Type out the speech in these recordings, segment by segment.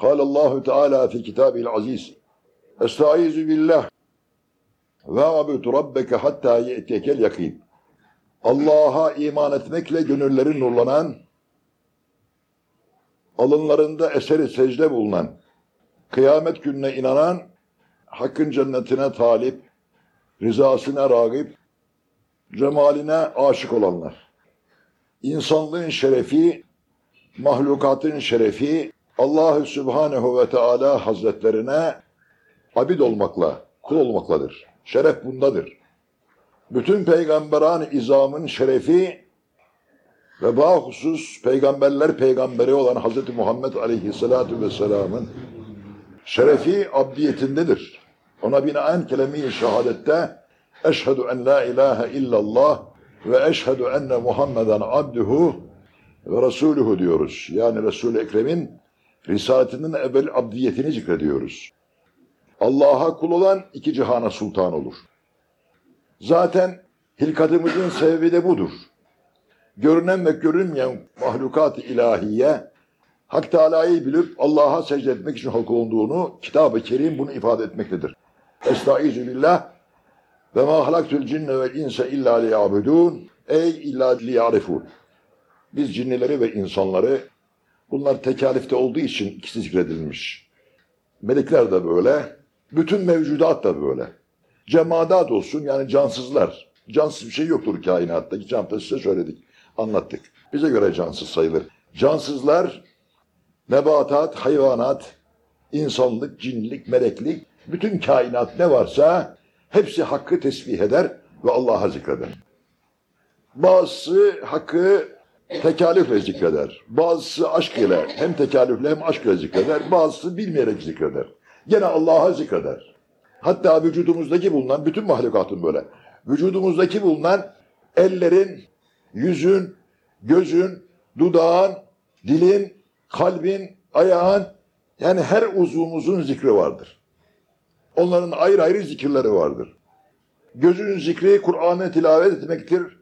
قال الله تعالى في كتابه العزيز استعيذ بالله وَعَبُدْ رَبَّكَ hatta يَأْتِيَكَ الْيَقِينَ Allah'a iman etmekle gönüllerin nurlanan, alınlarında eseri secde bulunan, kıyamet gününe inanan, hakkın cennetine talip, rızasına ragip, cemaline aşık olanlar. İnsanlığın şerefi, mahlukatın şerefi, Allahü Sübhanehu ve Teala Hazretlerine abid olmakla, kul olmakladır. Şeref bundadır. Bütün peygamberan izamın şerefi ve bahusus peygamberler peygamberi olan Hz. Muhammed Aleyhisselatü Vesselam'ın şerefi abdiyetindedir. Ona binaen kelime-i şehadette eşhedü en la ilahe illallah ve eşhedü enne Muhammeden abduhu ve resuluhu diyoruz. Yani Resul-i Ekrem'in risaletinin evvel abdiyetini zikrediyoruz. Allah'a kul olan iki cihana sultan olur. Zaten hilkatımızın sebebi de budur. Görünen ve görünmeyen mahlukat-ı ilahiye Hak Teala'yı bilip Allah'a secde etmek için hak olduğunu Kitab-ı Kerim bunu ifade etmektedir. Estaizu billah ve ma halaktul cinne ve insa illa liyabudun ey illa liyarifun. Biz cinnileri ve insanları bunlar tekalifte olduğu için ikisi zikredilmiş. Melekler de böyle, bütün mevcudat da böyle. Cemadat olsun yani cansızlar. Cansız bir şey yoktur kainatta. Geçen hafta size söyledik, anlattık. Bize göre cansız sayılır. Cansızlar, nebatat, hayvanat, insanlık, cinlik, meleklik, bütün kainat ne varsa hepsi hakkı tesbih eder ve Allah'a zikreder. Bazısı hakkı tekalifle zikreder. Bazısı aşk ile hem tekalifle hem aşk ile zikreder. Bazısı bilmeyerek zikreder. Gene Allah'a zikreder. Hatta vücudumuzdaki bulunan bütün mahlukatın böyle. Vücudumuzdaki bulunan ellerin, yüzün, gözün, dudağın, dilin, kalbin, ayağın yani her uzvumuzun zikri vardır. Onların ayrı ayrı zikirleri vardır. Gözün zikri Kur'an'ı tilavet etmektir.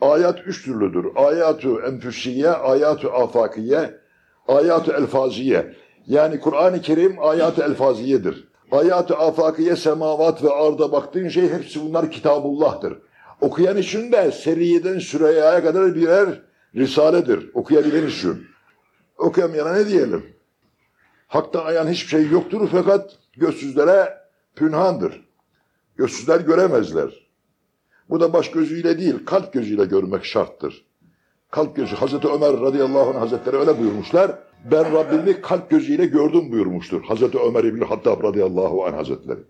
Ayat üç türlüdür. Ayatu enfüsiye, ayatu afakiye, ayatu elfaziye. Yani Kur'an-ı Kerim ayat-ı elfaziyedir. Ayat-ı afakiye, semavat ve arda baktığın şey hepsi bunlar Kitabullah'tır. Okuyan için de seriyeden süreyaya kadar birer risaledir. Okuyabilen için. Okuyamayana ne diyelim? Hakta ayan hiçbir şey yoktur fakat gözsüzlere pünhandır. Gözsüzler göremezler. Bu da baş gözüyle değil, kalp gözüyle görmek şarttır. Kalp gözü, Hazreti Ömer radıyallahu anh hazretleri öyle buyurmuşlar ben Rabbimi kalp gözüyle gördüm buyurmuştur. Hazreti Ömer İbni Hattab radıyallahu anh hazretleri.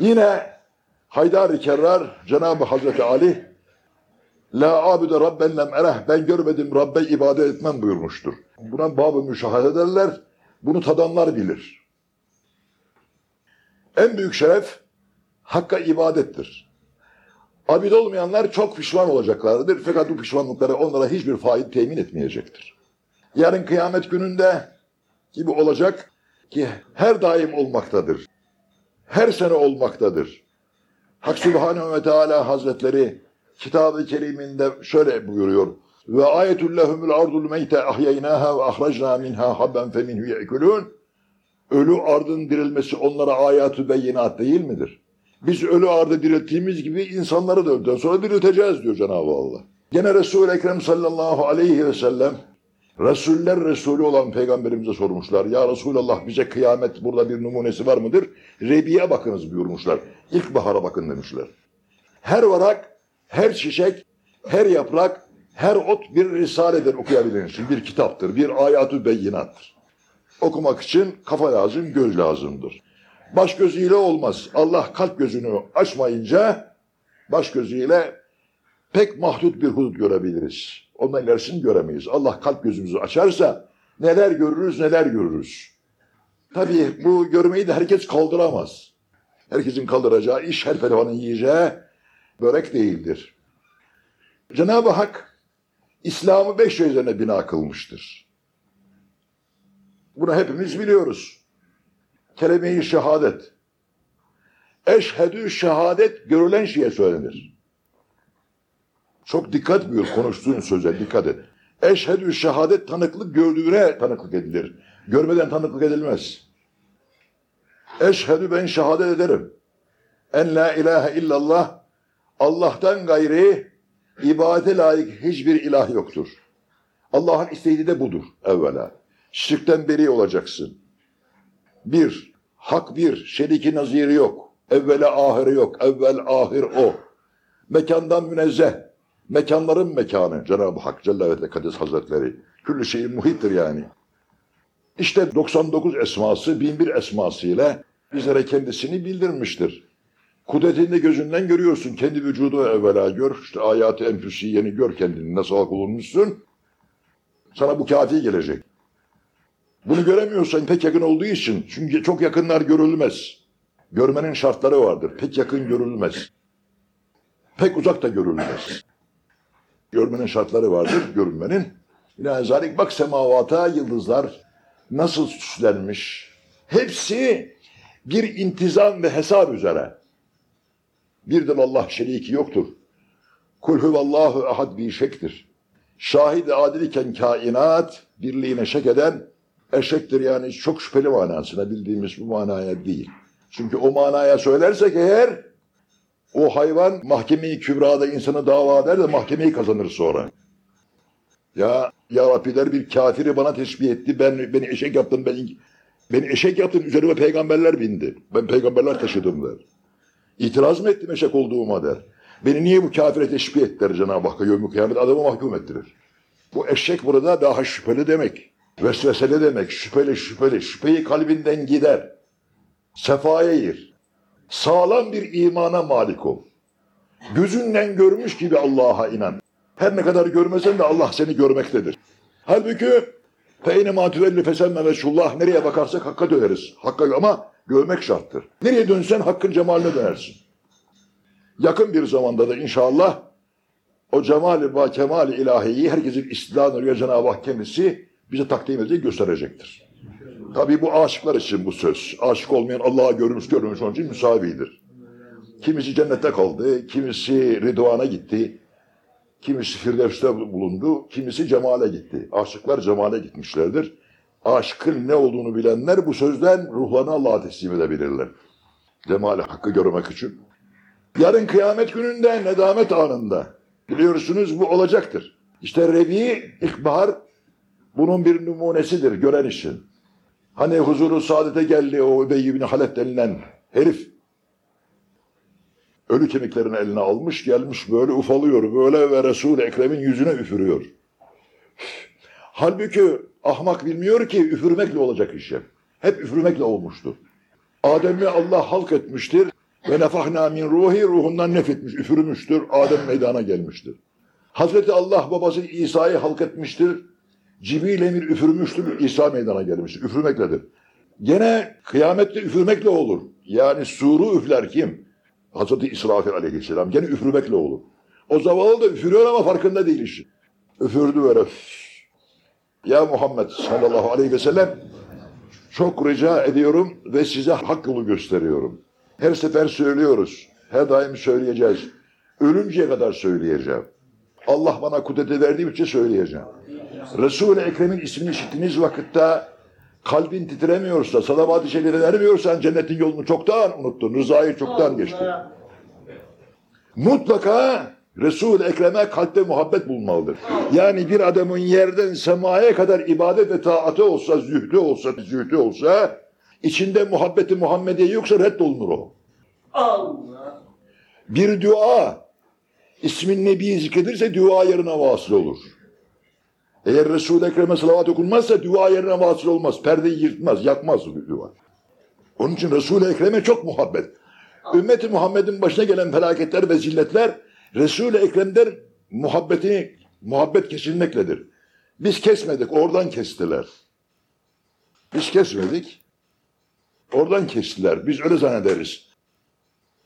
Yine Haydar-ı Kerrar Cenab-ı Hazreti Ali La abude rabben lem ereh ben görmedim Rabbe ibadet etmem buyurmuştur. Buna babı müşahede ederler. Bunu tadanlar bilir. En büyük şeref Hakka ibadettir. Abid olmayanlar çok pişman olacaklardır. Fakat bu pişmanlıkları onlara hiçbir faid temin etmeyecektir yarın kıyamet gününde gibi olacak ki her daim olmaktadır. Her sene olmaktadır. Hak Subhanehu ve Teala Hazretleri Kitab-ı Kerim'inde şöyle buyuruyor. Ve ayetul lehumul ardul meyte ahyeynaha ve ahracna minha habben fe minhu yekulun. Ölü ardın dirilmesi onlara ayatü beyinat değil midir? Biz ölü ardı dirilttiğimiz gibi insanları da öldükten sonra dirilteceğiz diyor Cenab-ı Allah. Gene Resul-i Ekrem sallallahu aleyhi ve sellem Resuller Resulü olan peygamberimize sormuşlar. Ya Resulallah bize kıyamet burada bir numunesi var mıdır? Rebiye bakınız buyurmuşlar. İlkbahara bakın demişler. Her varak, her çiçek, her yaprak, her ot bir risaledir okuyabildiğiniz için. Bir kitaptır, bir ayatü beyinattır. Okumak için kafa lazım, göz lazımdır. Baş gözüyle olmaz. Allah kalp gözünü açmayınca baş gözüyle pek mahdut bir hudut görebiliriz. Ondan ilerisini göremeyiz. Allah kalp gözümüzü açarsa neler görürüz neler görürüz. Tabii bu görmeyi de herkes kaldıramaz. Herkesin kaldıracağı iş her pehlivanın yiyeceği börek değildir. Cenab-ı Hak İslam'ı beş şey üzerine bina kılmıştır. Bunu hepimiz biliyoruz. Kelime-i şehadet. Eşhedü şehadet görülen şeye söylenir. Çok dikkat buyur konuştuğun söze dikkat et. Eşhedü şehadet tanıklık gördüğüne tanıklık edilir. Görmeden tanıklık edilmez. Eşhedü ben şehadet ederim. En la ilahe illallah Allah'tan gayri ibadete layık hiçbir ilah yoktur. Allah'ın istediği de budur evvela. Şirkten beri olacaksın. Bir, hak bir, şeriki naziri yok. Evvela ahiri yok. Evvel ahir o. Mekandan münezzeh. Mekanların mekanı Cenab-ı Hak Celle ve Tekaddes Hazretleri. Küllü şeyin muhittir yani. İşte 99 esması, 1001 esması ile bizlere kendisini bildirmiştir. Kudretini gözünden görüyorsun. Kendi vücudu evvela gör. İşte ayat-ı enfüsiyeni gör kendini. Nasıl hak olunmuşsun. Sana bu kafi gelecek. Bunu göremiyorsan pek yakın olduğu için. Çünkü çok yakınlar görülmez. Görmenin şartları vardır. Pek yakın görülmez. Pek uzak da görülmez. Görmenin şartları vardır, görünmenin. Yani zalik bak semavata yıldızlar nasıl süslenmiş. Hepsi bir intizam ve hesap üzere. Birdir Allah şeriki yoktur. Kul huvallahu ahad bir şektir. Şahid-i adil iken kainat birliğine şek eden eşektir yani çok şüpheli manasına bildiğimiz bu manaya değil. Çünkü o manaya söylersek eğer o hayvan mahkemeyi kübrada insanı dava eder de mahkemeyi kazanır sonra. Ya ya Rabbi der bir kafiri bana teşbih etti. Ben beni eşek yaptın. Ben, beni eşek yaptın. Üzerime peygamberler bindi. Ben peygamberler taşıdım der. İtiraz mı ettim eşek olduğuma der. Beni niye bu kafire teşbih et der Cenab-ı Hakk'a yevmi kıyamet adamı mahkum ettirir. Bu eşek burada daha şüpheli demek. Vesveseli demek. Şüpheli şüpheli. Şüpheyi kalbinden gider. Sefaya gir. Sağlam bir imana malik ol. Gözünden görmüş gibi Allah'a inan. Her ne kadar görmesen de Allah seni görmektedir. Halbuki feyne matüvelli fesemme ve şullah nereye bakarsak hakka döneriz. Hakka ama görmek şarttır. Nereye dönsen hakkın cemaline dönersin. Yakın bir zamanda da inşallah o cemali ve kemali ilahiyi herkesin istidanı Cenab-ı Hak kendisi bize takdim edecek gösterecektir. Tabi bu aşıklar için bu söz. Aşık olmayan Allah'a görmüş görmüş onun için müsavidir. Kimisi cennette kaldı, kimisi Ridvan'a gitti, kimisi Firdevs'te bulundu, kimisi cemale gitti. Aşıklar cemale gitmişlerdir. Aşkın ne olduğunu bilenler bu sözden ruhlarını Allah'a teslim edebilirler. Cemali hakkı görmek için. Yarın kıyamet gününde, nedamet anında biliyorsunuz bu olacaktır. İşte Rebi, ilkbahar bunun bir numunesidir gören için. Hani huzuru saadete geldi o Übey ibn Halef denilen herif. Ölü kemiklerini eline almış gelmiş böyle ufalıyor böyle ve Resul-i Ekrem'in yüzüne üfürüyor. Halbuki ahmak bilmiyor ki üfürmekle olacak iş hep. Hep üfürmekle olmuştur. Adem'i Allah halk etmiştir ve nefahna min ruhi ruhundan nefetmiş, üfürmüştür. Adem meydana gelmiştir. Hazreti Allah babası İsa'yı halk etmiştir. Cibril emir üfürmüştür, İsa meydana gelmiştir. Üfürmekledir. Gene kıyamette üfürmekle olur. Yani suru üfler kim? Hazreti İsrafil aleyhisselam. Gene üfürmekle olur. O zavallı da üfürüyor ama farkında değil işi. Üfürdü böyle. Ya Muhammed sallallahu aleyhi ve sellem çok rica ediyorum ve size hak yolu gösteriyorum. Her sefer söylüyoruz. Her daim söyleyeceğiz. Ölünceye kadar söyleyeceğim. Allah bana kudreti verdiği için söyleyeceğim. Resul-i Ekrem'in ismini işittiğiniz vakitte kalbin titremiyorsa, salavat-ı şerife vermiyorsan cennetin yolunu çoktan unuttun. Rızayı çoktan geçti. Mutlaka Resul-i Ekrem'e kalpte muhabbet bulmalıdır. Yani bir adamın yerden semaya kadar ibadet ve taatı olsa, zühdü olsa, zühdü olsa, içinde muhabbeti Muhammediye yoksa reddolunur o. Allah. Bir dua, ismin Nebi zikredilirse dua yerine vasıl olur. Eğer Resul-i Ekrem'e salavat okunmazsa dua yerine vasıl olmaz. Perdeyi yırtmaz, yakmaz dua. Onun için Resul-i Ekrem'e çok muhabbet. Ümmeti Muhammed'in başına gelen felaketler ve zilletler Resul-i Ekrem'den muhabbetini, muhabbet kesilmekledir. Biz kesmedik, oradan kestiler. Biz kesmedik, oradan kestiler. Biz öyle zannederiz.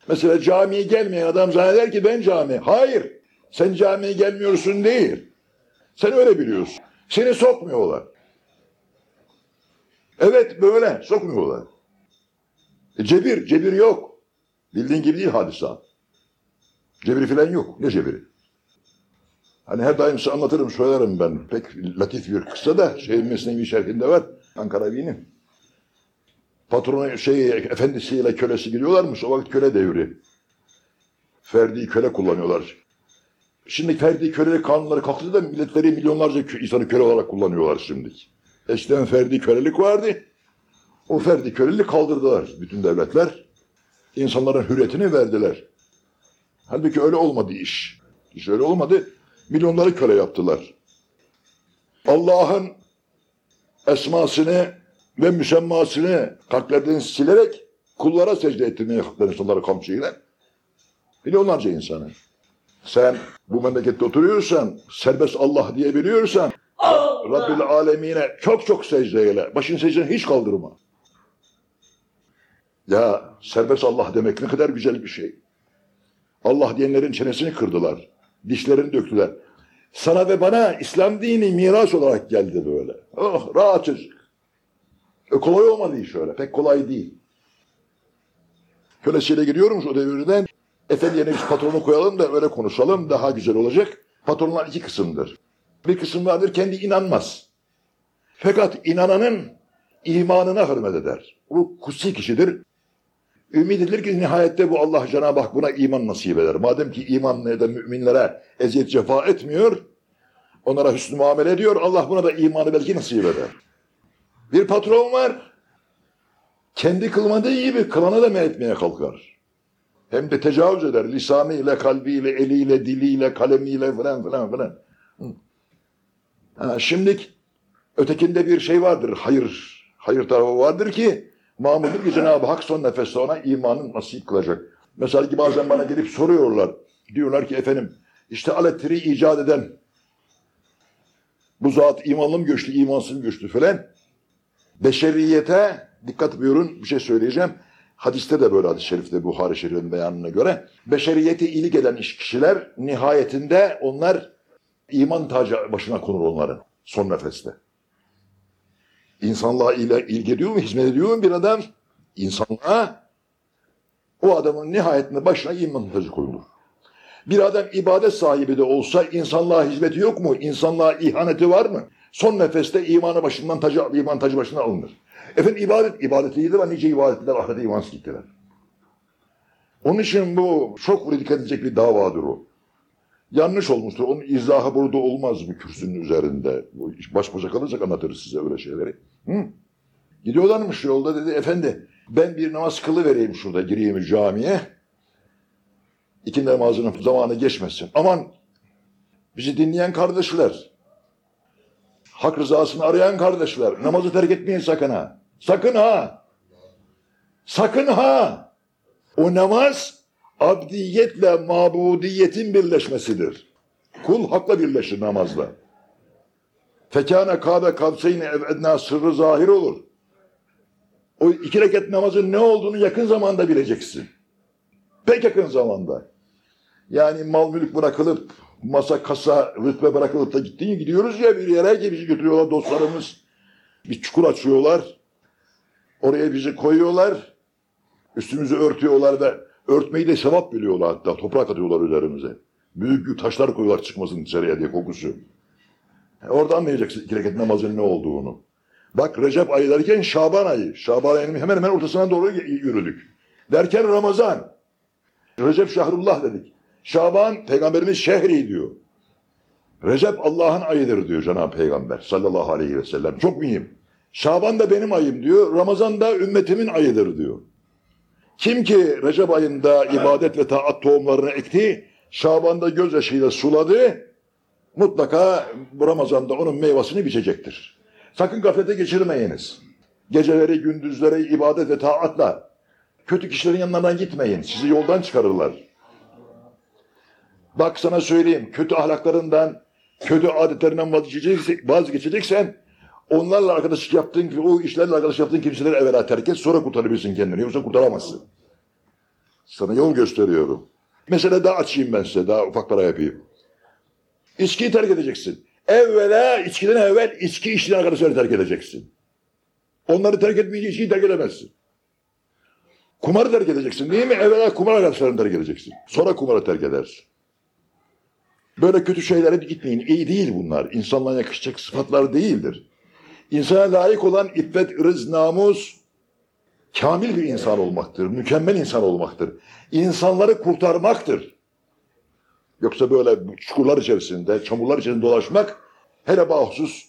Mesela camiye gelmeyen adam zanneder ki ben cami. Hayır, sen camiye gelmiyorsun değil. Sen öyle biliyorsun. Seni sokmuyorlar. Evet böyle sokmuyorlar. E, cebir, cebir yok. Bildiğin gibi değil hadisa. Cebiri filan yok. Ne cebiri? Hani her daim size anlatırım, söylerim ben. Pek latif bir kıssa da şey Mesnevi şerhinde var. Ankara Bey'in. Patronu şey efendisiyle kölesi gidiyorlarmış. O vakit köle devri. Ferdi köle kullanıyorlar. Şimdi ferdi kölelik kanunları kalktı da milletleri milyonlarca insanı köle olarak kullanıyorlar şimdi. Eskiden ferdi kölelik vardı. O ferdi köleliği kaldırdılar bütün devletler. İnsanların hürriyetini verdiler. Halbuki öyle olmadı iş. İş öyle olmadı. Milyonları köle yaptılar. Allah'ın esmasını ve müsemmasını kalplerden silerek kullara secde ettirmeye kalktılar insanları kamçıyla. Milyonlarca insanı. Sen bu memlekette oturuyorsan, serbest Allah diyebiliyorsan, Allah. Rabbil alemine çok çok secde eyle. Başın secdeni hiç kaldırma. Ya serbest Allah demek ne kadar güzel bir şey. Allah diyenlerin çenesini kırdılar. Dişlerini döktüler. Sana ve bana İslam dini miras olarak geldi böyle. Oh rahatçacık. E, kolay olmadı iş öyle. Pek kolay değil. Kölesiyle gidiyormuş o devirden. Efendi yerine biz patronu koyalım da öyle konuşalım daha güzel olacak. Patronlar iki kısımdır. Bir kısım vardır kendi inanmaz. Fakat inananın imanına hürmet eder. Bu kutsi kişidir. Ümid edilir ki nihayette bu Allah Cenab-ı Hak buna iman nasip eder. Madem ki iman ya da müminlere eziyet cefa etmiyor, onlara hüsnü muamele ediyor, Allah buna da imanı belki nasip eder. Bir patron var, kendi kılmadığı gibi kılana da men etmeye kalkar. Hem de tecavüz eder, lisanıyla, kalbiyle, eliyle, diliyle, kalemiyle falan filan filan. Ha, şimdilik ötekinde bir şey vardır, hayır, hayır tarafı vardır ki mamuldur ki Cenab-ı Hak son nefeste ona imanın nasip kılacak. Mesela ki bazen bana gelip soruyorlar. Diyorlar ki efendim işte aletleri icat eden bu zat imanlı mı göçtü, imansız mı göçtü falan. Beşeriyete dikkat buyurun bir şey söyleyeceğim. Hadiste de böyle hadis-i şerifte Buhari Şerif'in beyanına göre beşeriyete iyilik eden iş kişiler nihayetinde onlar iman tacı başına konur onların son nefeste. İnsanlığa ilgi ediyor mu, hizmet ediyor mu bir adam? İnsanlığa o adamın nihayetinde başına iman tacı koyulur. Bir adam ibadet sahibi de olsa insanlığa hizmeti yok mu? İnsanlığa ihaneti var mı? Son nefeste imanı başından tacı, iman tacı başına alınır. Efendim ibadet, ibadeti iyidir ama nice ibadetler ahirete imansız gittiler. Onun için bu çok dikkat edecek bir davadır o. Yanlış olmuştur. Onun izahı burada olmaz mı kürsünün üzerinde? Baş başa kalırsak anlatırız size öyle şeyleri. Hı? Gidiyorlarmış yolda dedi efendi ben bir namaz kılıvereyim şurada gireyim camiye. İkindi namazının zamanı geçmesin. Aman bizi dinleyen kardeşler, hak rızasını arayan kardeşler, namazı terk etmeyin sakın ha. Sakın ha. Sakın ha. O namaz abdiyetle mabudiyetin birleşmesidir. Kul hakla birleşir namazla. Fekâne kâbe kavseyni ev sırrı zahir olur. O iki rekat namazın ne olduğunu yakın zamanda bileceksin. Pek yakın zamanda. Yani mal mülk bırakılıp, masa kasa rütbe bırakılıp da gittiğin gidiyoruz ya bir yere ki bizi götürüyorlar dostlarımız. Bir çukur açıyorlar. Oraya bizi koyuyorlar. Üstümüzü örtüyorlar ve örtmeyi de sevap biliyorlar hatta. Toprak atıyorlar üzerimize. Büyük büyük taşlar koyuyorlar çıkmasın dışarıya diye kokusu. E, Orada anlayacaksın iki rekat namazın ne olduğunu. Bak Recep ayı derken Şaban ayı. Şaban ayının hemen hemen ortasına doğru yürüdük. Derken Ramazan. Recep Şahrullah dedik. Şaban peygamberimiz şehri diyor. Recep Allah'ın ayıdır diyor Cenab-ı Peygamber sallallahu aleyhi ve sellem. Çok mühim. Şaban da benim ayım diyor. Ramazan da ümmetimin ayıdır diyor. Kim ki Recep ayında ibadet ve taat tohumlarını ekti, Şaban'da gözyaşıyla suladı, mutlaka bu Ramazan'da onun meyvasını biçecektir. Sakın gaflete geçirmeyiniz. Geceleri, gündüzleri ibadet ve taatla kötü kişilerin yanlarından gitmeyin. Sizi yoldan çıkarırlar. Bak sana söyleyeyim, kötü ahlaklarından, kötü adetlerinden vazgeçeceksen, vazgeçeceksen onlarla arkadaşlık yaptığın o işlerle arkadaşlık yaptığın kimseleri evvela terk et, sonra kurtarabilirsin kendini. Yoksa kurtaramazsın. Sana yol gösteriyorum. Mesela daha açayım ben size, daha ufaklara yapayım. İçkiyi terk edeceksin. Evvela içkiden evvel içki içtiğin arkadaşları terk edeceksin. Onları terk etmeyince içkiyi terk edemezsin. Kumarı terk edeceksin değil mi? Evvela kumar arkadaşlarını terk edeceksin. Sonra kumarı terk edersin. Böyle kötü şeylere gitmeyin. İyi değil bunlar. İnsanlara yakışacak sıfatlar değildir. İnsana layık olan iffet, ırız, namus, kamil bir insan olmaktır. Mükemmel insan olmaktır. İnsanları kurtarmaktır. Yoksa böyle çukurlar içerisinde, çamurlar içerisinde dolaşmak hele bahsus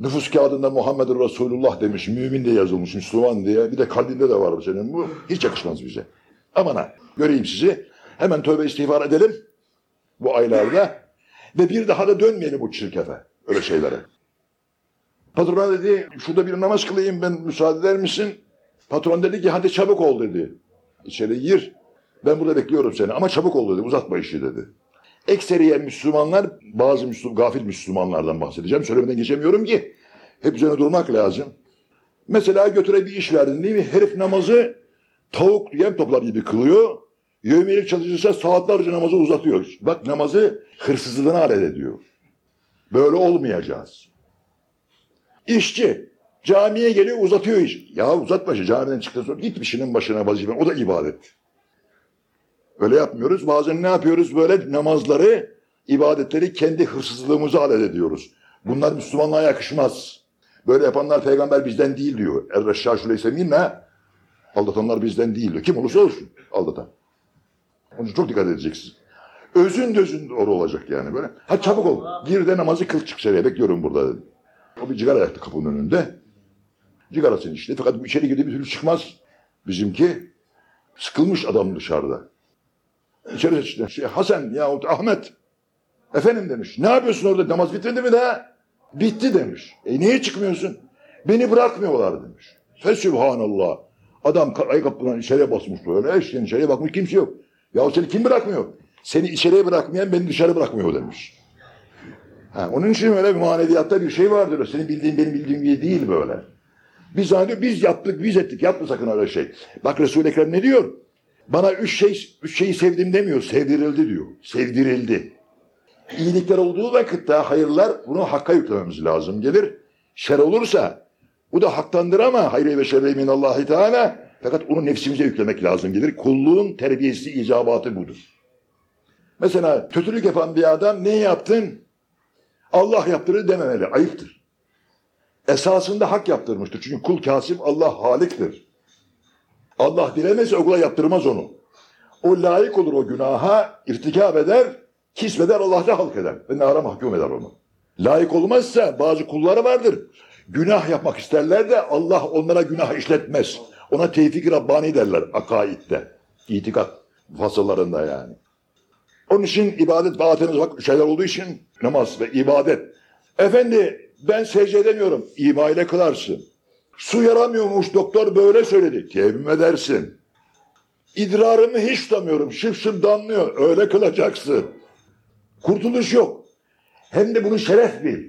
nüfus kağıdında Muhammedur Resulullah demiş, mümin diye yazılmış, Müslüman diye. Bir de kalbinde de var senin bu. Hiç yakışmaz bize. Aman ha, göreyim sizi. Hemen tövbe istiğfar edelim bu aylarda. Ve bir daha da dönmeyelim bu çirkefe, öyle şeylere. Patrona dedi, şurada bir namaz kılayım ben müsaade eder misin? Patron dedi ki hadi çabuk ol dedi. İçeri gir. Ben burada bekliyorum seni ama çabuk ol dedi. Uzatma işi dedi. Ekseriye Müslümanlar, bazı Müslüman, gafil Müslümanlardan bahsedeceğim. Söylemeden geçemiyorum ki. Hep üzerine durmak lazım. Mesela götüre bir iş verdin değil mi? Herif namazı tavuk yem toplar gibi kılıyor. Yevmiyelik çalışırsa saatlerce namazı uzatıyor. Bak namazı hırsızlığına alet ediyor. Böyle olmayacağız. İşçi camiye geliyor uzatıyor iş. Ya uzatma şu camiden çıktıktan sonra git işinin başına vazife. O da ibadet. Öyle yapmıyoruz. Bazen ne yapıyoruz? Böyle namazları, ibadetleri kendi hırsızlığımıza alet ediyoruz. Bunlar Müslümanlığa yakışmaz. Böyle yapanlar peygamber bizden değil diyor. Er-Reşşâşul Eysemin'le aldatanlar bizden değil diyor. Kim olursa olsun aldatan. Onun için çok dikkat edeceksiniz. Özün dözün doğru olacak yani böyle. Ha çabuk ol. Gir de namazı kıl çık içeriye. Bekliyorum burada dedi. O bir sigara yaktı kapının önünde. Cigarasını içti. Fakat içeri girdi bir türlü çıkmaz. Bizimki sıkılmış adam dışarıda. İçeri işte şey, Hasan yahut Ahmet. Efendim demiş. Ne yapıyorsun orada? Namaz bitmedi mi daha? Bitti demiş. E niye çıkmıyorsun? Beni bırakmıyorlar demiş. Fesübhanallah. Adam ayakkabıdan içeriye basmış böyle. Eşten içeriye bakmış kimse yok. Ya seni kim bırakmıyor? Seni içeriye bırakmayan beni dışarı bırakmıyor demiş. Ha, onun için öyle bir bir şey vardır. Senin bildiğin benim bildiğim gibi değil böyle. Biz zannediyor biz yaptık, biz ettik. Yapma sakın öyle şey. Bak Resul-i Ekrem ne diyor? Bana üç şey, üç şeyi sevdim demiyor. Sevdirildi diyor. Sevdirildi. İyilikler olduğu vakitte hayırlar bunu hakka yüklememiz lazım gelir. Şer olursa bu da haktandır ama hayır ve şerre minallahi teala fakat onu nefsimize yüklemek lazım gelir. Kulluğun terbiyesi, icabatı budur. Mesela kötülük yapan bir adam ne yaptın? Allah yaptırır dememeli. Ayıptır. Esasında hak yaptırmıştır. Çünkü kul kasip Allah haliktir. Allah dilemezse okula yaptırmaz onu. O layık olur o günaha, irtikap eder, kismeder, Allah da halk eder. Ve nara mahkum eder onu. Layık olmazsa bazı kulları vardır. Günah yapmak isterler de Allah onlara günah işletmez. Ona tevfik Rabbani derler akaidde. İtikat fasıllarında yani. Onun için ibadet vaatiniz bak şeyler olduğu için namaz ve ibadet. Efendi ben secde edemiyorum. İma ile kılarsın. Su yaramıyormuş doktor böyle söyledi. Tevmim edersin. İdrarımı hiç tutamıyorum. Şıp damlıyor. Öyle kılacaksın. Kurtuluş yok. Hem de bunu şeref bil.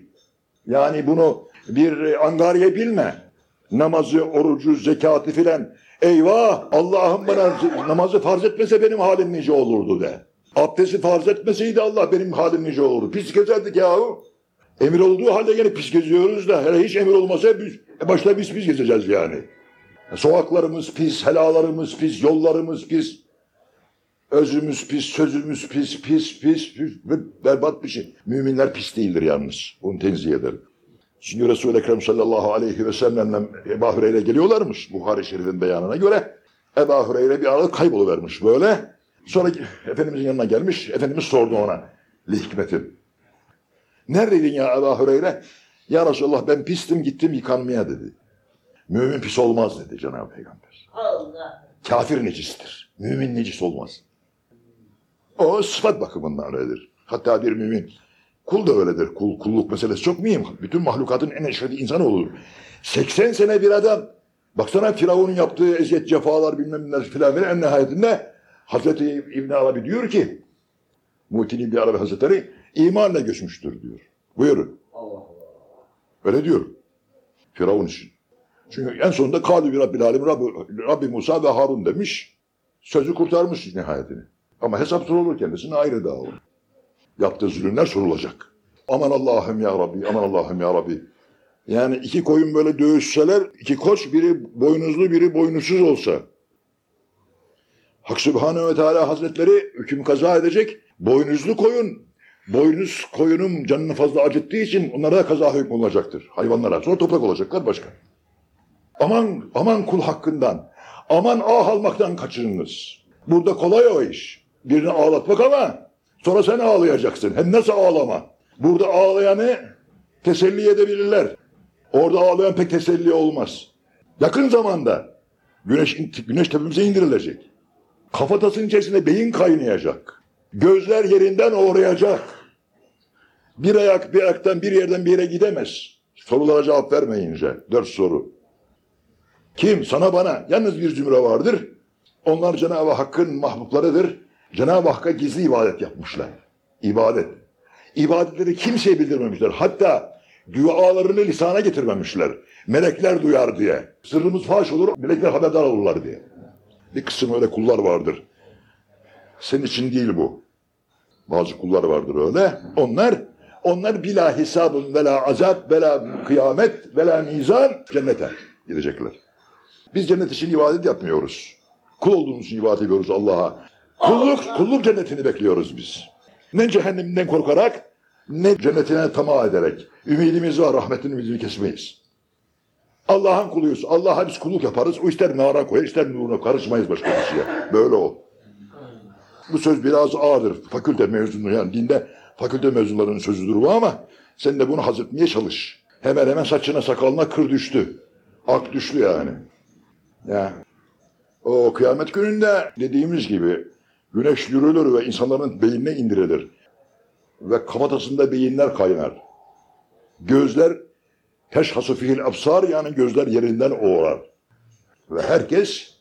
Yani bunu bir angariye bilme. Namazı, orucu, zekatı filan. Eyvah Allah'ım bana namazı farz etmese benim halim nice olurdu de. Abdesti farz etmeseydi Allah benim halim nice olurdu. Pis gezerdik yahu. Emir olduğu halde yine pis geziyoruz da hele hiç emir olmasa biz, e başta biz pis gezeceğiz yani. Sokaklarımız pis, helalarımız pis, yollarımız pis. Özümüz pis, sözümüz pis, pis, pis, pis berbat bir şey. Müminler pis değildir yalnız. Bunu tenzih ederim. Çünkü Resul-i Ekrem sallallahu aleyhi ve sellemle Ebu Hureyre geliyorlarmış Buhari Şerif'in beyanına göre. Ebu Hureyre bir arada kayboluvermiş böyle. Sonra Efendimizin yanına gelmiş. Efendimiz sordu ona. Li hikmetim. Neredeydin ya Ebu Hureyre? Ya Resulallah ben pistim gittim yıkanmaya dedi. Mümin pis olmaz dedi Cenab-ı Peygamber. Allah. Kafir necistir. Mümin necis olmaz. O sıfat bakımından öyledir. Hatta bir mümin kul da öyledir. Kul, kulluk meselesi çok mühim. Bütün mahlukatın en eşrefi insan olur. 80 sene bir adam baksana Firavun'un yaptığı eziyet cefalar bilmem neler filan filan en nihayetinde Hazreti İbn Arabi diyor ki Muhittin bir Arabi Hazretleri imanla göçmüştür diyor. Buyurun. Allah Allah. Öyle diyor. Firavun için. Çünkü en sonunda Kâlü bir Rabbil Alem Rabbi, Rabbi Musa ve Harun demiş. Sözü kurtarmış nihayetini. Ama hesap sorulur kendisine ayrı dava. Yaptığı zulümler sorulacak. Aman Allah'ım ya Rabbi, aman Allah'ım ya Rabbi. Yani iki koyun böyle dövüşseler, iki koç biri boynuzlu biri boynuzsuz olsa. Hak Sübhanehu ve Teala Hazretleri hüküm kaza edecek. Boynuzlu koyun Boynuz koyunum canını fazla acıttığı için onlara da kaza hükmü olacaktır. Hayvanlara. Sonra toprak olacaklar başka. Aman aman kul hakkından. Aman ah almaktan kaçınınız. Burada kolay o iş. Birini ağlatmak ama sonra sen ağlayacaksın. Hem nasıl ağlama? Burada ağlayanı teselli edebilirler. Orada ağlayan pek teselli olmaz. Yakın zamanda güneş, güneş tepemize indirilecek. Kafatasının içerisinde beyin kaynayacak. Gözler yerinden uğrayacak. Bir ayak bir ayaktan bir yerden bir yere gidemez. Sorulara cevap vermeyince. Dört soru. Kim? Sana bana. Yalnız bir zümre vardır. Onlar Cenab-ı Hakk'ın mahbuplarıdır. Cenab-ı Hakk'a gizli ibadet yapmışlar. İbadet. İbadetleri kimseye bildirmemişler. Hatta dualarını lisana getirmemişler. Melekler duyar diye. Sırrımız faş olur, melekler haberdar olurlar diye. Bir kısım öyle kullar vardır. Senin için değil bu. Bazı kullar vardır öyle. Onlar onlar bila hesabın vela azap vela kıyamet vela mizan cennete gidecekler. Biz cennet için ibadet yapmıyoruz. Kul olduğumuz için ibadet ediyoruz Allah'a. Kulluk, kulluk cennetini bekliyoruz biz. Ne cehenneminden korkarak ne cennetine tamah ederek. Ümidimiz var, rahmetinin ümidini kesmeyiz. Allah'ın kuluyuz. Allah'a biz kulluk yaparız. O ister nara koyar, ister nuruna karışmayız başka bir şeye. Böyle o. Bu söz biraz ağırdır. Fakülte mezunu yani dinde fakülte mezunlarının sözüdür bu ama sen de bunu hazretmeye çalış. Hemen hemen saçına sakalına kır düştü. Ak düştü yani. Ya. O kıyamet gününde dediğimiz gibi güneş yürülür ve insanların beynine indirilir. Ve kafatasında beyinler kaynar. Gözler teşhasu fihil absar yani gözler yerinden oğrar. Ve herkes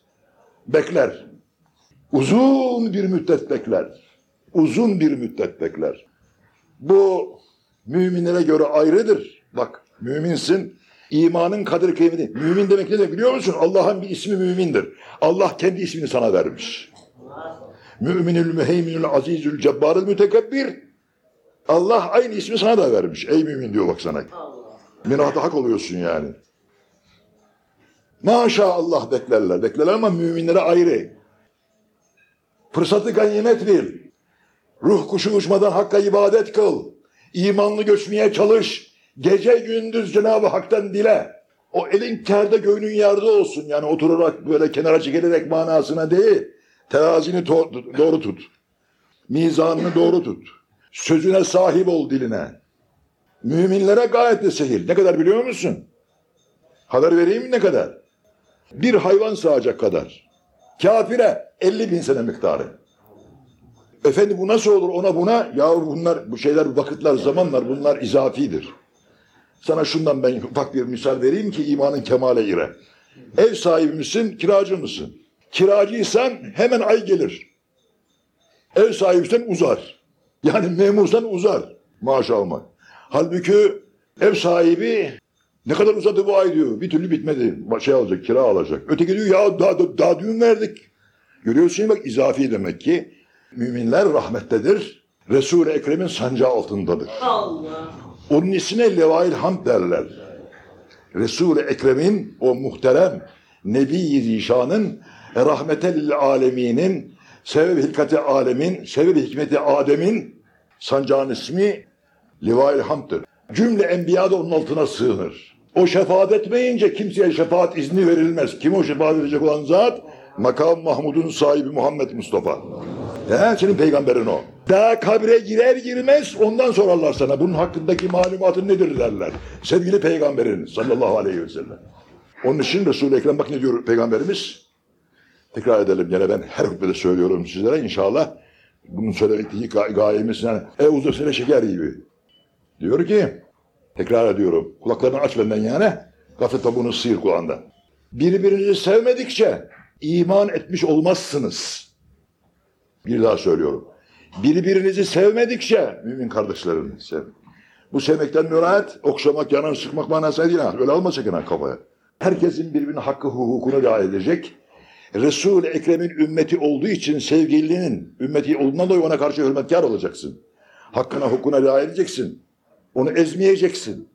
bekler. Uzun bir müddet bekler. Uzun bir müddet bekler. Bu müminlere göre ayrıdır. Bak müminsin. İmanın kadir kıymeti. Mümin demek ne demek biliyor musun? Allah'ın bir ismi mümindir. Allah kendi ismini sana vermiş. Müminül müheyminül azizül cebbarül mütekebbir. Allah aynı ismi sana da vermiş. Ey mümin diyor bak sana. Minahta hak oluyorsun yani. Maşallah beklerler. Beklerler ama müminlere ayrı. Fırsatı ganimet bil. Ruh kuşu uçmadan Hakk'a ibadet kıl. İmanlı göçmeye çalış. Gece gündüz Cenab-ı Hak'tan dile. O elin kerde göğünün yerde olsun. Yani oturarak böyle kenara çekilerek manasına değil. Terazini doğru tut. Mizanını doğru tut. Sözüne sahip ol diline. Müminlere gayet de sehil. Ne kadar biliyor musun? Haber vereyim mi ne kadar? Bir hayvan sağacak kadar. Kafire 50 bin sene miktarı. Efendim bu nasıl olur ona buna? Ya bunlar bu şeyler vakitler zamanlar bunlar izafidir. Sana şundan ben ufak bir misal vereyim ki imanın kemale ire. Ev sahibi misin, kiracı mısın? Kiracıysan hemen ay gelir. Ev sahibisen uzar. Yani memursan uzar maaş almak. Halbuki ev sahibi ne kadar uzadı bu ay diyor. Bir türlü bitmedi. Şey alacak, kira alacak. Öteki diyor ya daha, daha, daha düğün verdik. Görüyorsun bak izafi demek ki. Müminler rahmettedir. Resul-i Ekrem'in sancağı altındadır. Allah. Onun ismine Levail Hamd derler. Resul-i Ekrem'in o muhterem Nebi-i Zişan'ın rahmetel aleminin sebep hilkati alemin, sebep hikmeti Adem'in sancağın ismi Livail Hamd'dır. Cümle enbiya da onun altına sığınır. O şefaat etmeyince kimseye şefaat izni verilmez. Kim o şefaat edecek olan zat? Makam Mahmud'un sahibi Muhammed Mustafa. He, senin peygamberin o. Daha kabre girer girmez ondan sorarlar sana. Bunun hakkındaki malumatın nedir derler. Sevgili peygamberin sallallahu aleyhi ve sellem. Onun için Resul-i Ekrem bak ne diyor peygamberimiz? Tekrar edelim yine ben her hutbede söylüyorum sizlere inşallah. Bunun söylemekteki gayemiz yani ev uzasıyla şeker gibi. Diyor ki, tekrar ediyorum, kulaklarını aç benden yani, gaflet tabuğunu sıyır kulağından. Birbirinizi sevmedikçe iman etmiş olmazsınız. Bir daha söylüyorum. Birbirinizi sevmedikçe mümin kardeşlerini sev. Bu sevmekten müraat, okşamak, yanan sıkmak manasına değil ha. Öyle alma sakın ha kafaya. Herkesin birbirine hakkı hukukunu riayet edecek. Resul-i Ekrem'in ümmeti olduğu için sevgilinin ümmeti olduğundan dolayı ona karşı hürmetkar olacaksın. Hakkına hukukuna riayet edeceksin. Onu ezmeyeceksin.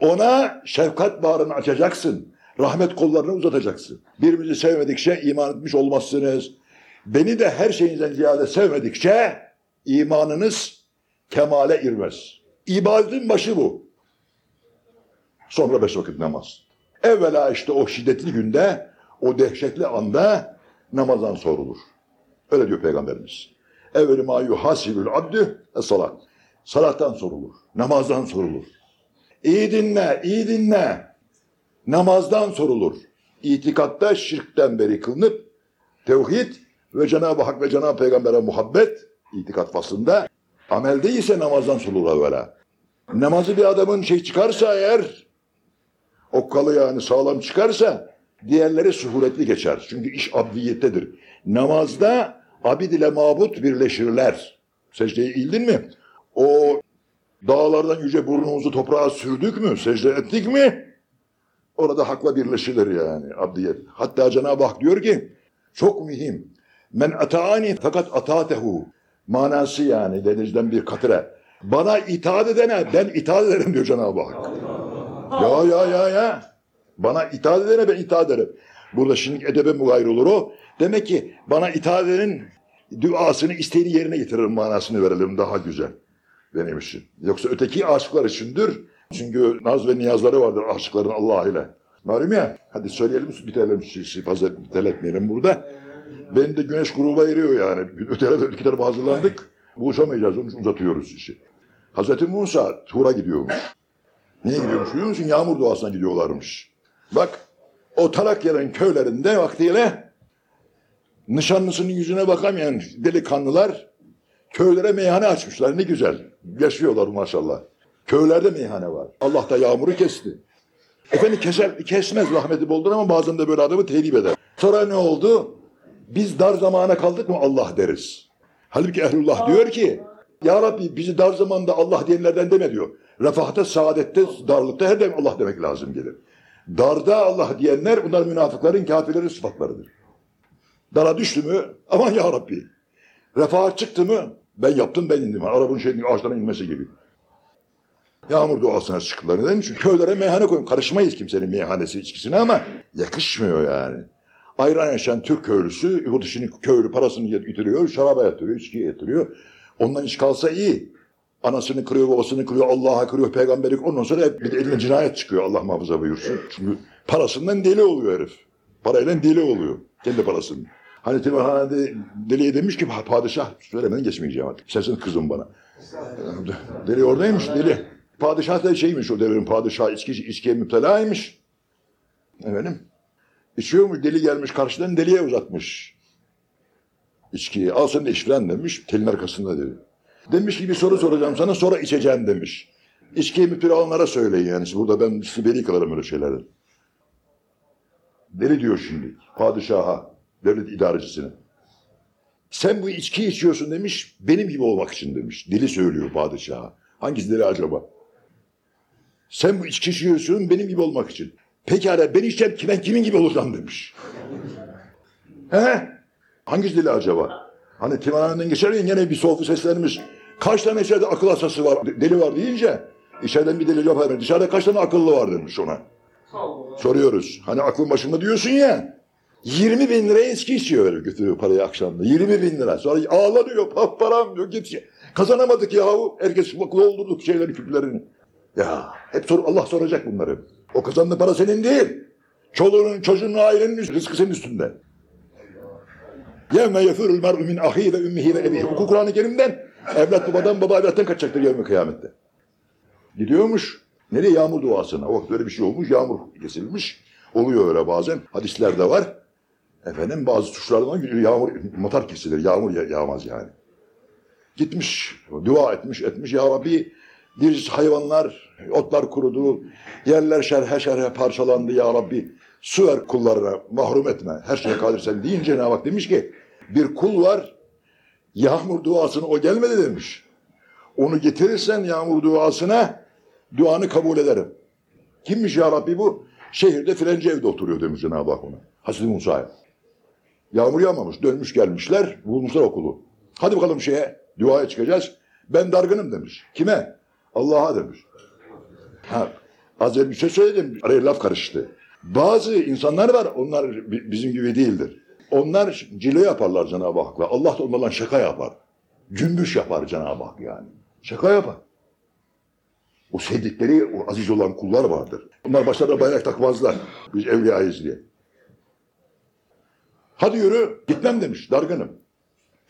Ona şefkat bağrını açacaksın. Rahmet kollarını uzatacaksın. Birbirimizi sevmedikçe iman etmiş olmazsınız. Beni de her şeyinizden ziyade sevmedikçe imanınız kemale irmez. İbadetin başı bu. Sonra beş vakit namaz. Evvela işte o şiddetli günde, o dehşetli anda namazdan sorulur. Öyle diyor Peygamberimiz. Evveli ma yuhasibül abdü salat. Salattan sorulur. Namazdan sorulur. İyi dinle, iyi dinle. Namazdan sorulur. İtikatta şirkten beri kılınıp tevhid ve Cenab-ı Hak ve Cenab-ı Peygamber'e muhabbet itikat faslında amelde ise namazdan sorulur evvela. Namazı bir adamın şey çıkarsa eğer okkalı yani sağlam çıkarsa diğerleri suhuretli geçer. Çünkü iş abdiyettedir. Namazda abid ile mabut birleşirler. Secdeye eğildin mi? O dağlardan yüce burnumuzu toprağa sürdük mü? Secde ettik mi? Orada hakla birleşilir yani abdiyet. Hatta Cenab-ı Hak diyor ki çok mühim. Men ataani fakat ataatehu. Manası yani denizden bir katire. Bana itaat edene ben itaat ederim diyor Cenab-ı Hak. Ya ya ya ya. Bana itaat edene ben itaat ederim. Burada şimdi edebe mugayr olur o. Demek ki bana itaat edenin duasını isteğini yerine getiririm manasını verelim daha güzel benim için. Yoksa öteki aşıklar içindir. Çünkü naz ve niyazları vardır aşıkların Allah ile. Malum ya. Hadi söyleyelim bitirelim. Fazla teletmeyelim burada. Benim de güneş gruba eriyor yani. Ötele iki tarafa hazırlandık. Buluşamayacağız. Onun için uzatıyoruz işi. Hazreti Musa Tur'a gidiyormuş. Niye gidiyormuş biliyor musun? Yağmur duasına gidiyorlarmış. Bak o Trakya'nın köylerinde vaktiyle nişanlısının yüzüne bakamayan delikanlılar köylere meyhane açmışlar. Ne güzel. Yaşıyorlar maşallah. Köylerde meyhane var. Allah da yağmuru kesti. Efendim keser, kesmez rahmeti boldur ama bazen de böyle adamı tehdit eder. Sonra ne oldu? Biz dar zamana kaldık mı Allah deriz. Halbuki Ehlullah diyor ki Ya Rabbi bizi dar zamanda Allah diyenlerden deme diyor. Refahta, saadette, darlıkta her daim Allah demek lazım gelir. Darda Allah diyenler bunlar münafıkların, kafirlerin sıfatlarıdır. Dara düştü mü aman Ya Rabbi. Refaha çıktı mı ben yaptım ben indim. Arabın şeyin ağaçtan inmesi gibi. Yağmur duasına çıktılar. Neden? Çünkü köylere meyhane koyun. Karışmayız kimsenin meyhanesi içkisine ama yakışmıyor yani. Ayran yaşayan Türk köylüsü yurt dışını köylü parasını getiriyor, şaraba yatırıyor, içkiye yatırıyor. Ondan iş kalsa iyi. Anasını kırıyor, babasını kırıyor, Allah'a kırıyor, peygamberi Ondan sonra hep bir de eline cinayet çıkıyor Allah muhafaza buyursun. Çünkü parasından deli oluyor herif. Parayla deli oluyor. Kendi parasını. Hani Timarhane'de deliye demiş ki padişah söylemeden geçmeyeceğim artık. Sesin kızım bana. Deli oradaymış deli. Padişah da şeymiş o devrin padişahı içki, içkiye müptelaymış. Efendim. İçiyormuş deli gelmiş karşıdan deliye uzatmış. İçkiyi al sen de iç demiş. Telin arkasında dedi. Demiş ki bir soru soracağım sana sonra içeceğim demiş. İçkiye müptela olanlara söyleyin yani. Burada ben sizi beri kılarım öyle şeylerden. Deli diyor şimdi padişaha, devlet idarecisine. Sen bu içki içiyorsun demiş, benim gibi olmak için demiş. Deli söylüyor padişaha. Hangisi deli acaba? Sen bu içki içiyorsun benim gibi olmak için. Pekala ben içeceğim ki ben kimin gibi olacağım demiş. He? Hangisi deli acaba? Hani timanenden geçerken yine bir soğuk seslenmiş. Kaç tane içeride akıl asası var, deli var deyince içeriden bir deli vermiş. Dışarıda kaç tane akıllı var demiş ona. Soruyoruz. Hani aklın başında diyorsun ya. 20 bin liraya eski içiyor öyle götürüyor parayı akşamda. 20 bin lira. Sonra ağlanıyor. Paf param diyor. Git. Kazanamadık yahu. Herkes doldurduk şeyleri küplerini. Ya hep sor, Allah soracak bunları. O kazandığı para senin değil. Çoluğunun, çocuğunun, ailenin rızkı senin üstünde. Yevme yefirul mer'u min ahi ve ümmihi ve ebihi. Oku Kur'an-ı Kerim'den evlat babadan baba evlattan kaçacaktır yevmi kıyamette. Gidiyormuş. Nereye? Yağmur duasına. Oh böyle bir şey olmuş. Yağmur kesilmiş. Oluyor öyle bazen. Hadislerde var. Efendim bazı tuşlardan yağmur, matar kesilir. Yağmur ya- yağmaz yani. Gitmiş, dua etmiş, etmiş. Ya Rabbi bir hayvanlar, otlar kurudu. Yerler şerhe şerhe parçalandı ya Rabbi. Su ver kullarına, mahrum etme. Her şeye kadirsen deyince ne bak demiş ki bir kul var. Yağmur duasını o gelmedi demiş. Onu getirirsen yağmur duasına duanı kabul ederim. Kimmiş ya Rabbi bu? Şehirde filanca evde oturuyor demiş Cenab-ı Hak ona. Hazreti Musa'ya. Yağmur yağmamış. Dönmüş gelmişler. Bulmuşlar okulu. Hadi bakalım şeye. Duaya çıkacağız. Ben dargınım demiş. Kime? Allah'a demiş. Ha, az önce bir şey söyledim. Araya laf karıştı. Bazı insanlar var. Onlar bi- bizim gibi değildir. Onlar cilo yaparlar Cenab-ı Hak'la. Allah da onlarla şaka yapar. Cümbüş yapar Cenab-ı Hak yani. Şaka yapar. O sevdikleri, o aziz olan kullar vardır. Bunlar başlarına bayrak takmazlar. Biz evliyayız diye. Hadi yürü. Gitmem demiş. Dargınım.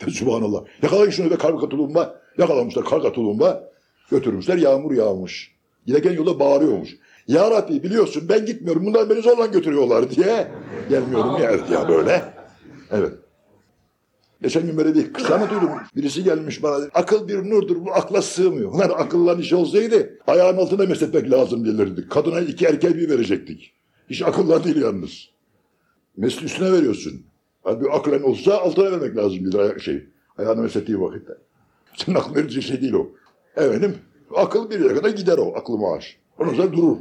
Subhanallah. Yakalayın şunu ve karga tulumba. Yakalamışlar karga tulumba. Götürmüşler yağmur yağmış. Giderken yolda bağırıyormuş. Ya Rabbi biliyorsun ben gitmiyorum. Bunlar beni zorla götürüyorlar diye. Gelmiyorum ya ya böyle. Evet. Geçen gün böyle bir kısa duydum? Birisi gelmiş bana. Akıl bir nurdur bu akla sığmıyor. Ulan akıllan iş olsaydı ayağın altına mesletmek lazım gelirdik. Kadına iki erkeğe bir verecektik. İş akıllan değil yalnız. Mesle üstüne veriyorsun. Halbuki aklen olsa altına vermek lazım bir ayak şey. Ayağını meslettiği vakitte. Senin aklın verici şey değil o. Efendim akıl bir yere kadar gider o aklı maaş. Ondan sonra durur.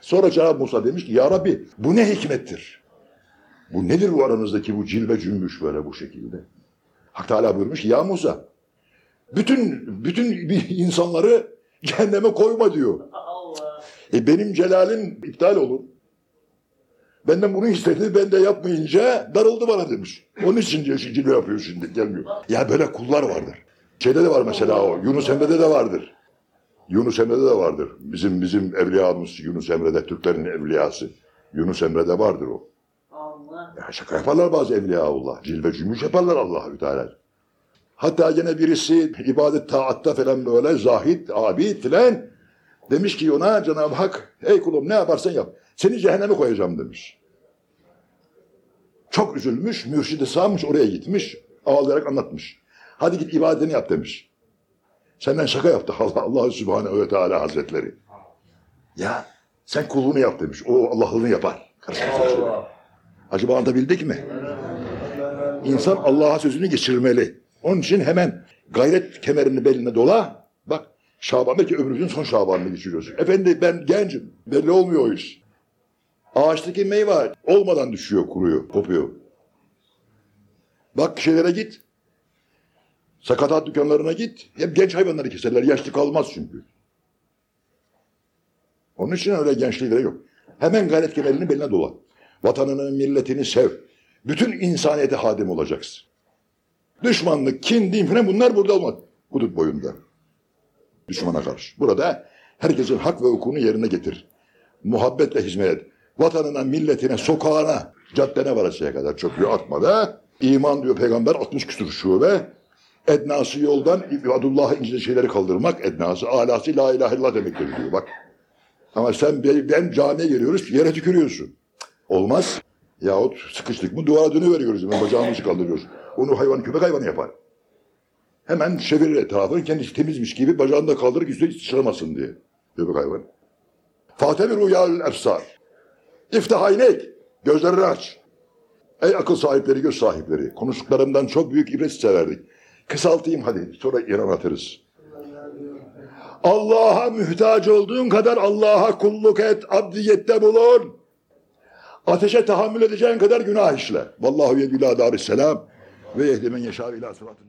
Sonra Cenab-ı Musa demiş ki Ya Rabbi bu ne hikmettir? Bu nedir bu aranızdaki bu cilve cümbüş böyle bu şekilde? Hak Teala buyurmuş ki ya Musa bütün bütün insanları cehenneme koyma diyor. Allah. E benim celalim iptal olur. Benden bunu istedi, ben de yapmayınca darıldı bana demiş. Onun için diyor şu cilve yapıyor şimdi, gelmiyor. Ya böyle kullar vardır. Şeyde de var mesela o, Yunus Emre'de de vardır. Yunus Emre'de de vardır. Bizim bizim evliyamız Yunus Emre'de, Türklerin evliyası. Yunus Emre'de vardır o. Ya şaka yaparlar bazı evliyaullah. Cilve cümbüş yaparlar Allahü Teala. Hatta yine birisi ibadet taatta falan böyle zahid, abid filan demiş ki ona Cenab-ı Hak ey kulum ne yaparsan yap. Seni cehenneme koyacağım demiş. Çok üzülmüş, mürşidi sağmış oraya gitmiş. Ağlayarak anlatmış. Hadi git ibadetini yap demiş. Senden şaka yaptı Allah, Allah Sübhanehu ve Teala Hazretleri. Ya sen kulluğunu yap demiş. O Allah'ını yapar. Allah. Acaba anlatabildik mi? İnsan Allah'a sözünü geçirmeli. Onun için hemen gayret kemerini beline dola. Bak Şaban'daki ömrümüzün son Şaban'ını geçiriyorsun. Efendi ben gencim. Belli olmuyor o iş. Ağaçtaki meyve olmadan düşüyor, kuruyor, kopuyor. Bak şeylere git. Sakatat dükkanlarına git. Hep genç hayvanları keserler. Yaşlı kalmaz çünkü. Onun için öyle gençliğe yok. Hemen gayret kemerini beline dola. Vatanını, milletini sev. Bütün insaniyete hadim olacaksın. Düşmanlık, kin, din falan bunlar burada olmaz. Hudut boyunda. Düşmana karşı. Burada herkesin hak ve hukukunu yerine getir. Muhabbetle hizmet et. Vatanına, milletine, sokağına, caddene varasıya kadar çöpüyor atma da. İman diyor peygamber 60 küsur şube. Ednası yoldan ibadullah'a ince şeyleri kaldırmak. Ednası, alası la ilahe illallah demektir diyor bak. Ama sen ben camiye geliyoruz yere tükürüyorsun. Olmaz. Yahut sıkıştık mı duvara dönüveriyoruz. Hemen bacağımızı kaldırıyoruz. Onu hayvan köpek hayvanı yapar. Hemen çevirir etrafını kendisi temizmiş gibi bacağını da kaldırır üstüne sıçramasın diye. Köpek hayvan. Fatih bir rüyal efsar. İftah aynek. Gözlerini aç. Ey akıl sahipleri, göz sahipleri. Konuştuklarımdan çok büyük ibret severdik. Kısaltayım hadi. Sonra yer anlatırız. Allah'a mühtaç olduğun kadar Allah'a kulluk et, abdiyette bulun. Ateşe tahammül edeceğin kadar günah işle. Vallahu yedü ila darisselam ve yehdi men yeşâ ila sıratın